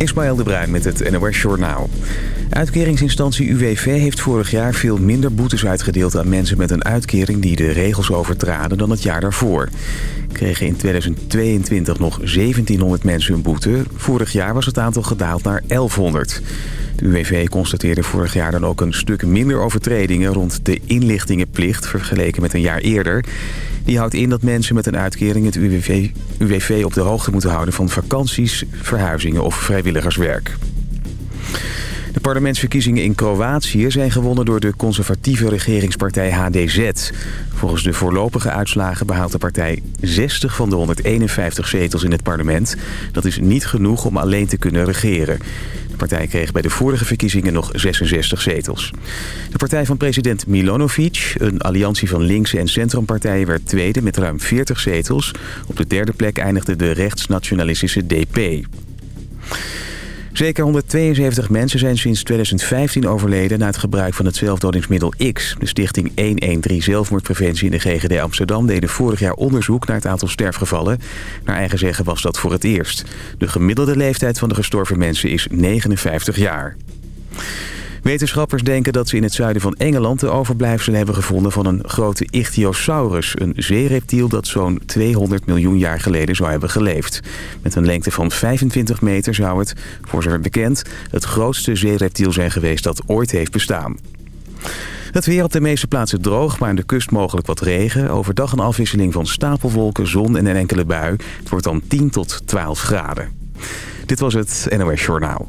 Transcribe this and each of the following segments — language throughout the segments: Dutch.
Ismaël de Bruin met het NOS Journaal. Uitkeringsinstantie UWV heeft vorig jaar veel minder boetes uitgedeeld aan mensen met een uitkering die de regels overtraden dan het jaar daarvoor. Kregen in 2022 nog 1700 mensen een boete. Vorig jaar was het aantal gedaald naar 1100. De UWV constateerde vorig jaar dan ook een stuk minder overtredingen rond de inlichtingenplicht vergeleken met een jaar eerder. Die houdt in dat mensen met een uitkering het UWV, UWV op de hoogte moeten houden van vakanties, verhuizingen of vrijwilligerswerk. De parlementsverkiezingen in Kroatië zijn gewonnen door de conservatieve regeringspartij HDZ. Volgens de voorlopige uitslagen behaalt de partij 60 van de 151 zetels in het parlement. Dat is niet genoeg om alleen te kunnen regeren. Partij kreeg bij de vorige verkiezingen nog 66 zetels. De partij van president Milanovic, een alliantie van linkse en centrumpartijen, werd tweede met ruim 40 zetels. Op de derde plek eindigde de rechtsnationalistische DP. Zeker 172 mensen zijn sinds 2015 overleden... na het gebruik van het zelfdodingsmiddel X. De stichting 113 Zelfmoordpreventie in de GGD Amsterdam... deden vorig jaar onderzoek naar het aantal sterfgevallen. Naar eigen zeggen was dat voor het eerst. De gemiddelde leeftijd van de gestorven mensen is 59 jaar. Wetenschappers denken dat ze in het zuiden van Engeland de overblijfselen hebben gevonden van een grote ichthyosaurus. Een zeereptiel dat zo'n 200 miljoen jaar geleden zou hebben geleefd. Met een lengte van 25 meter zou het, voor zover bekend, het grootste zeereptiel zijn geweest dat ooit heeft bestaan. Het weer op de meeste plaatsen droog, maar aan de kust mogelijk wat regen. Overdag een afwisseling van stapelwolken, zon en een enkele bui. Het wordt dan 10 tot 12 graden. Dit was het NOS Journaal.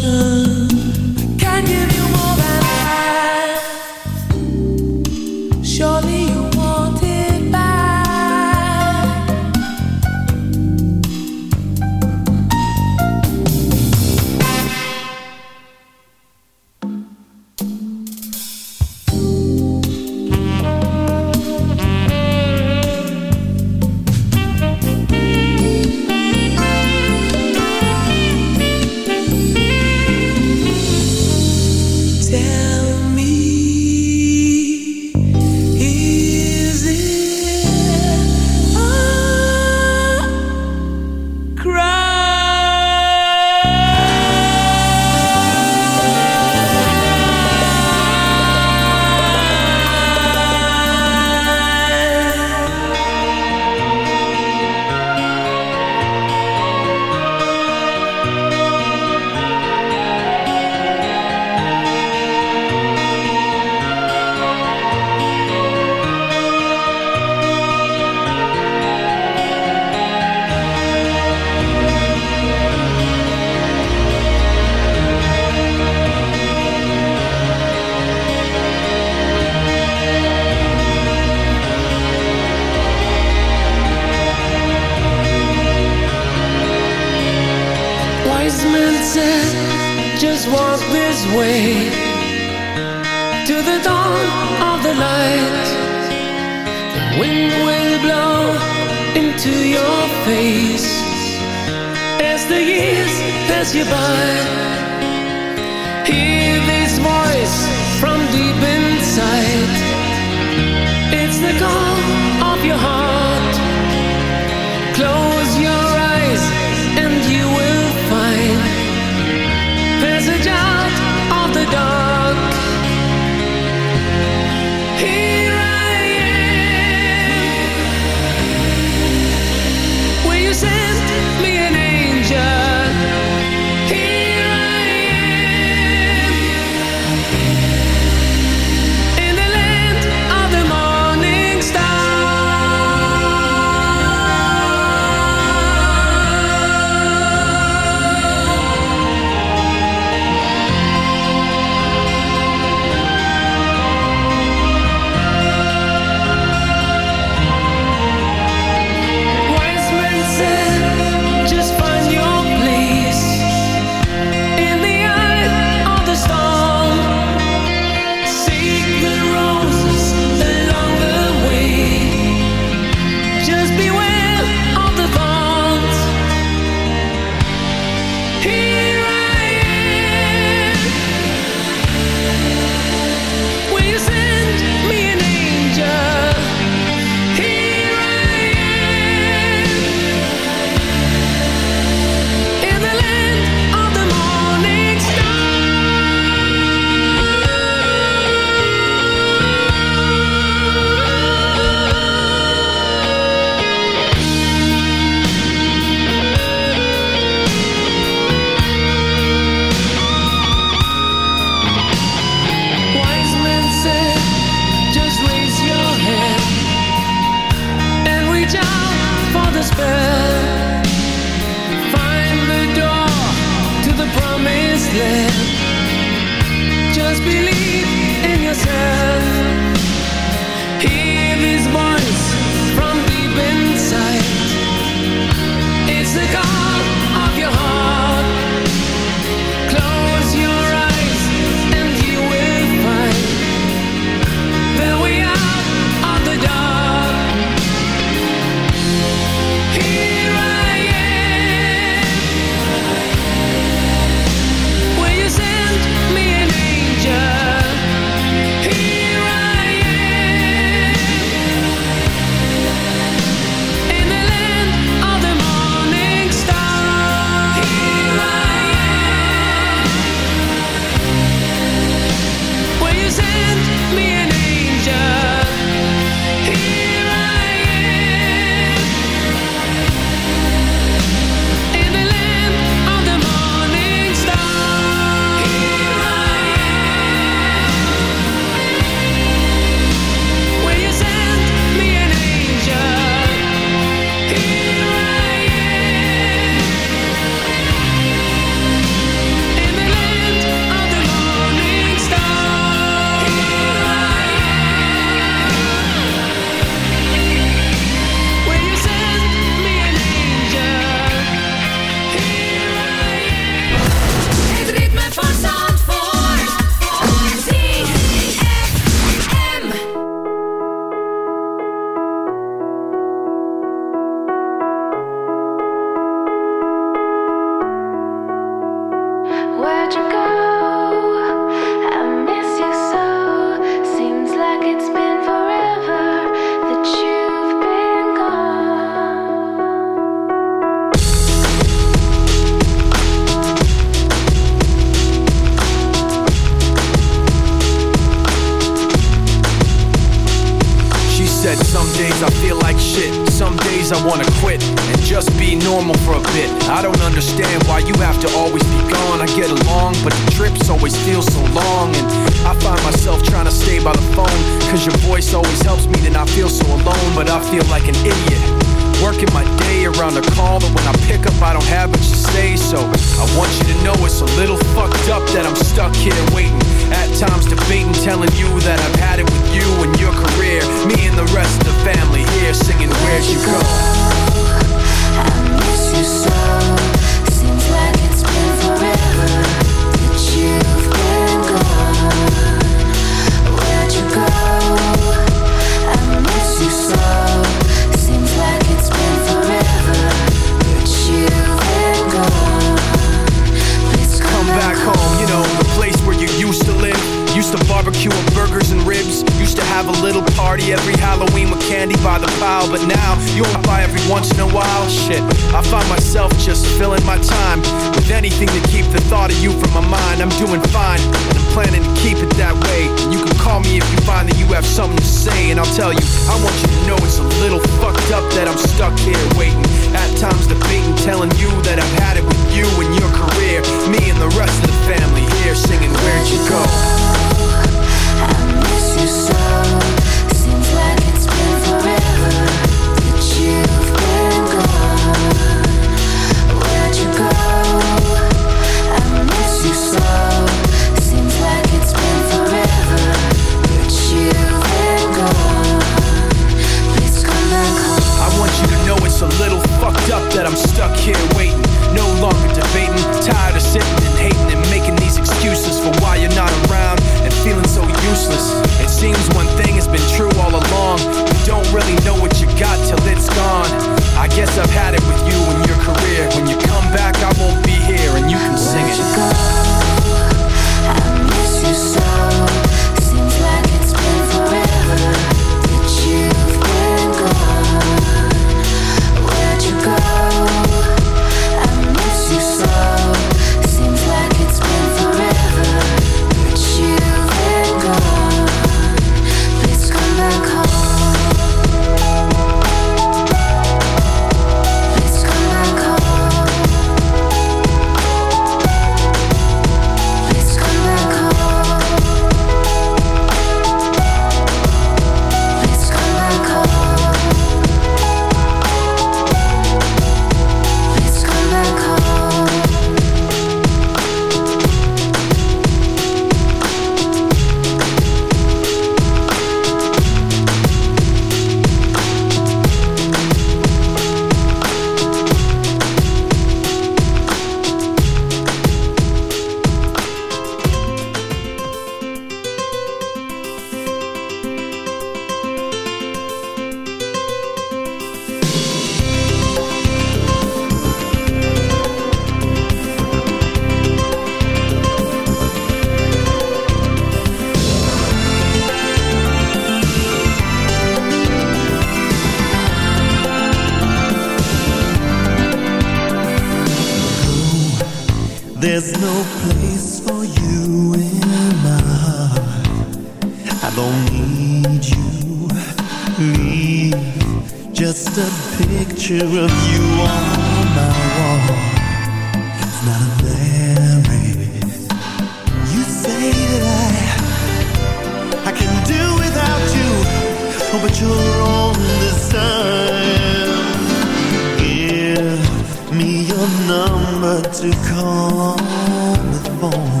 your number to call the phone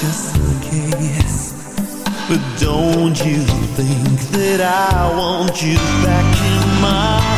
Just in case. But don't you think that I want you back in my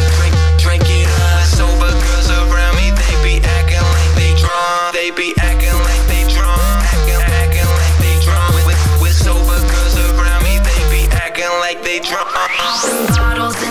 Bottles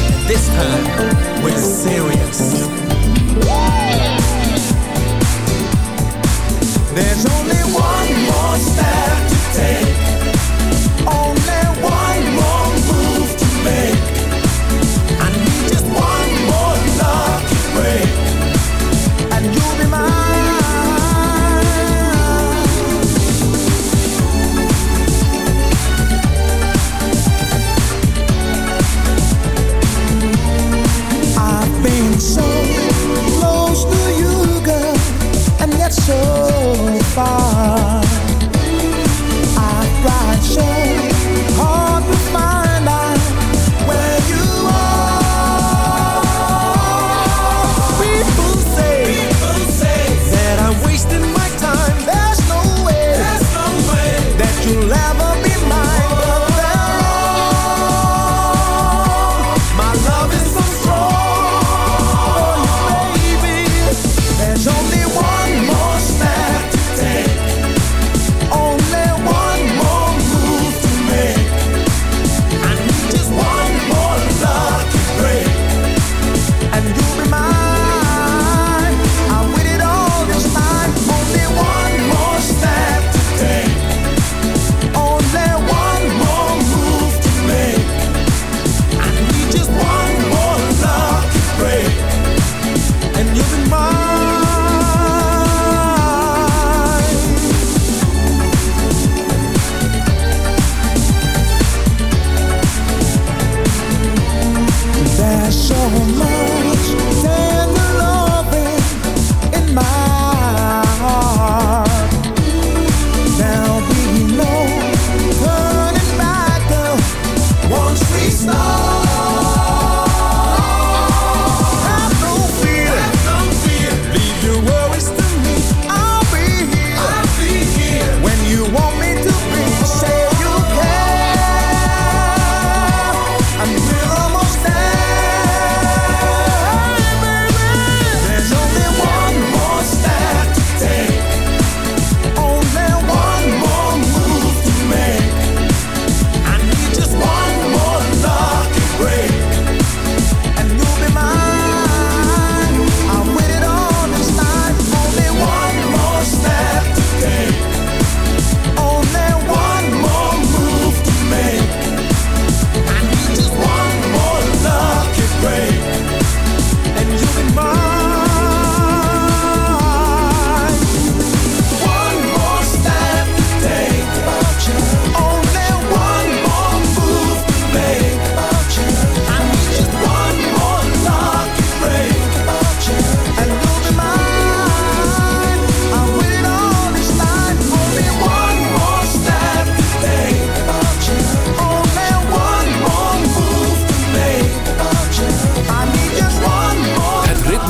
This time, we're serious. There's only one more step to take.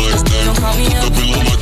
don't call me up.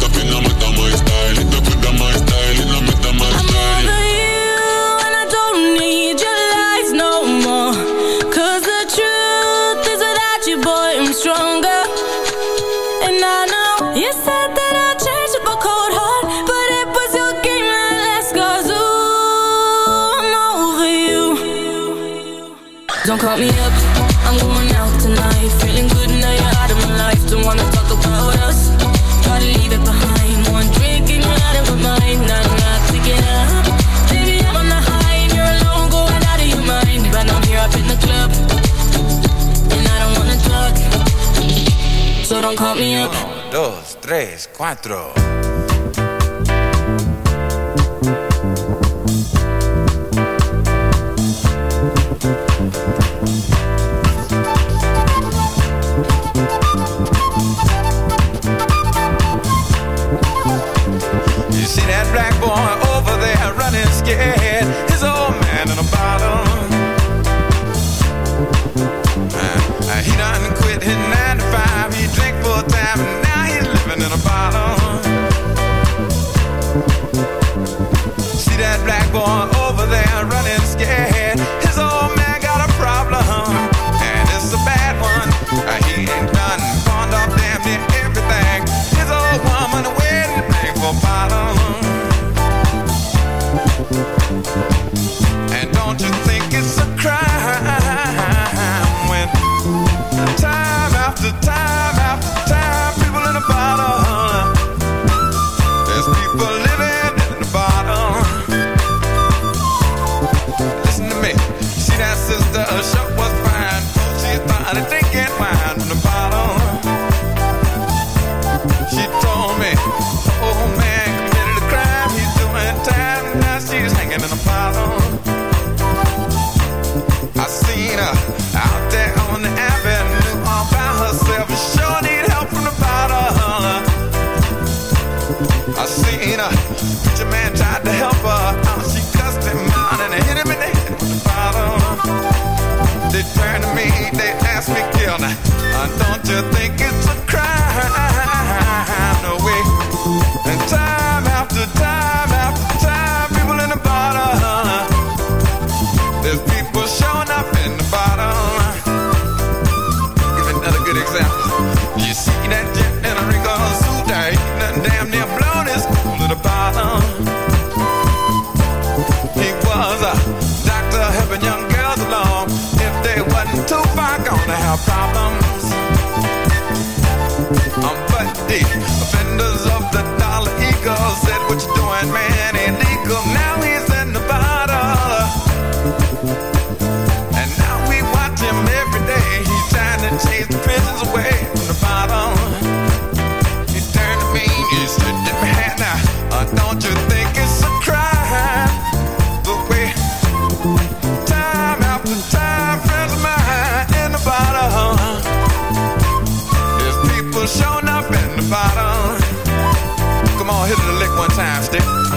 Don't call me up dos, tres, cuatro. is hand now. don't you think it's a crime? The way time after time, friends of mine the bottom. There's people showing up in the bottom. Come on, hit the lick one time, stick.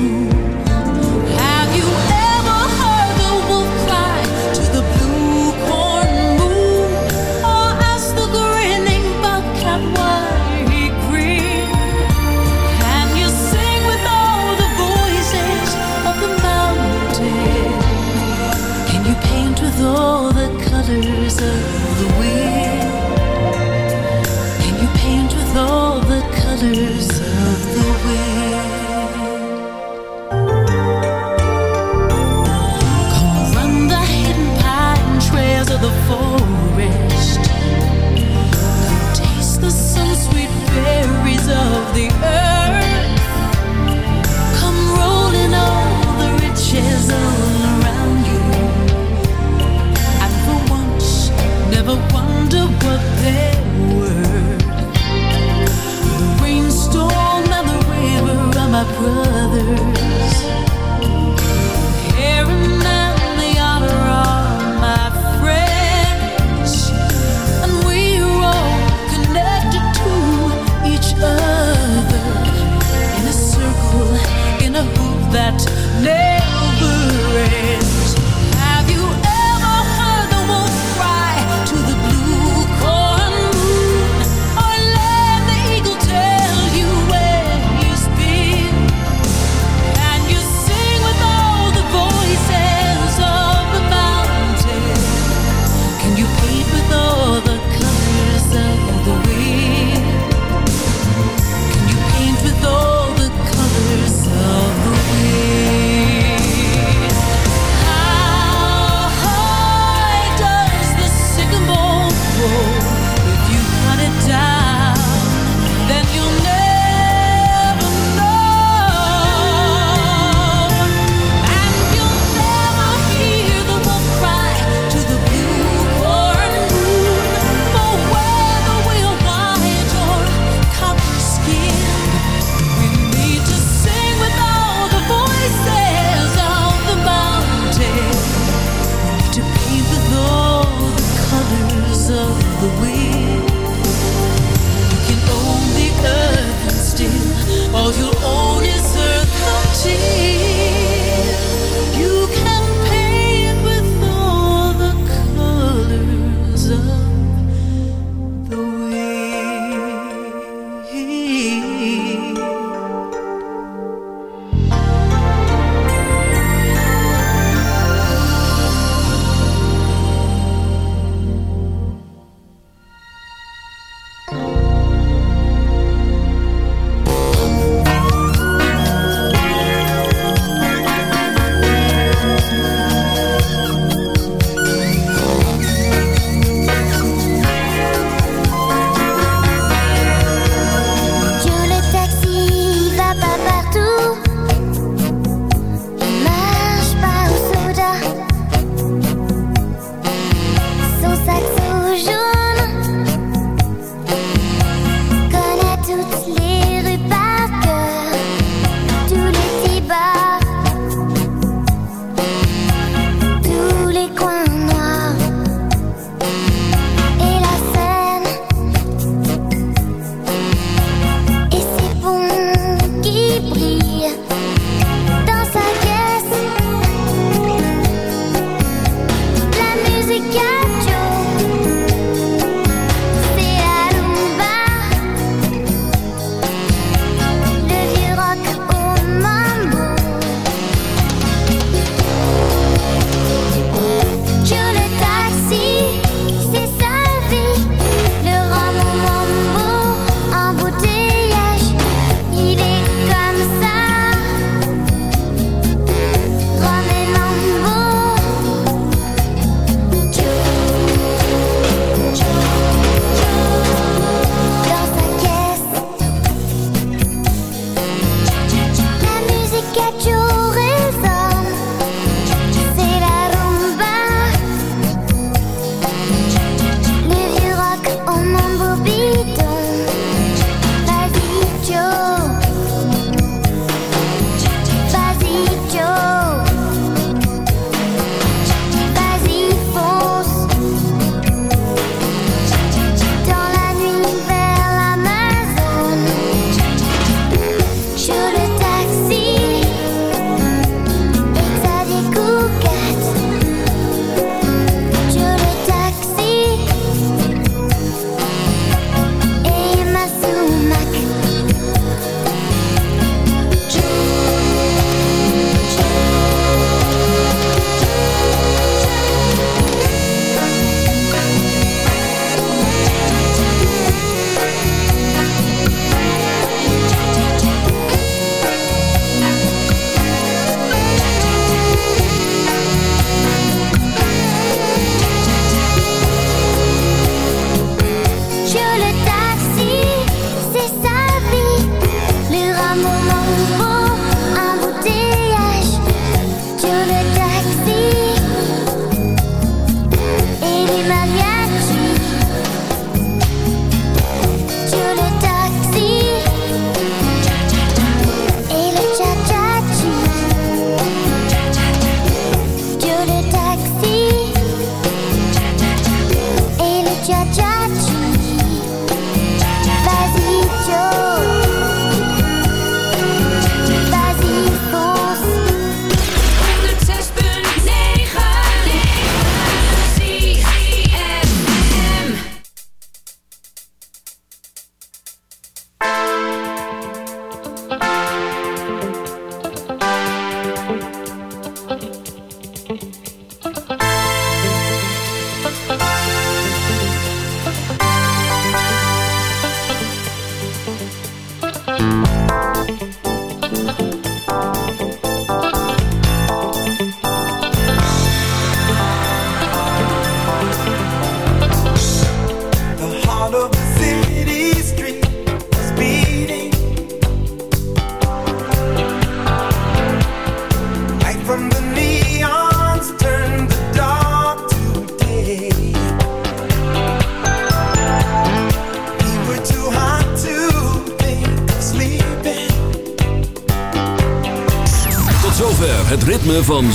you.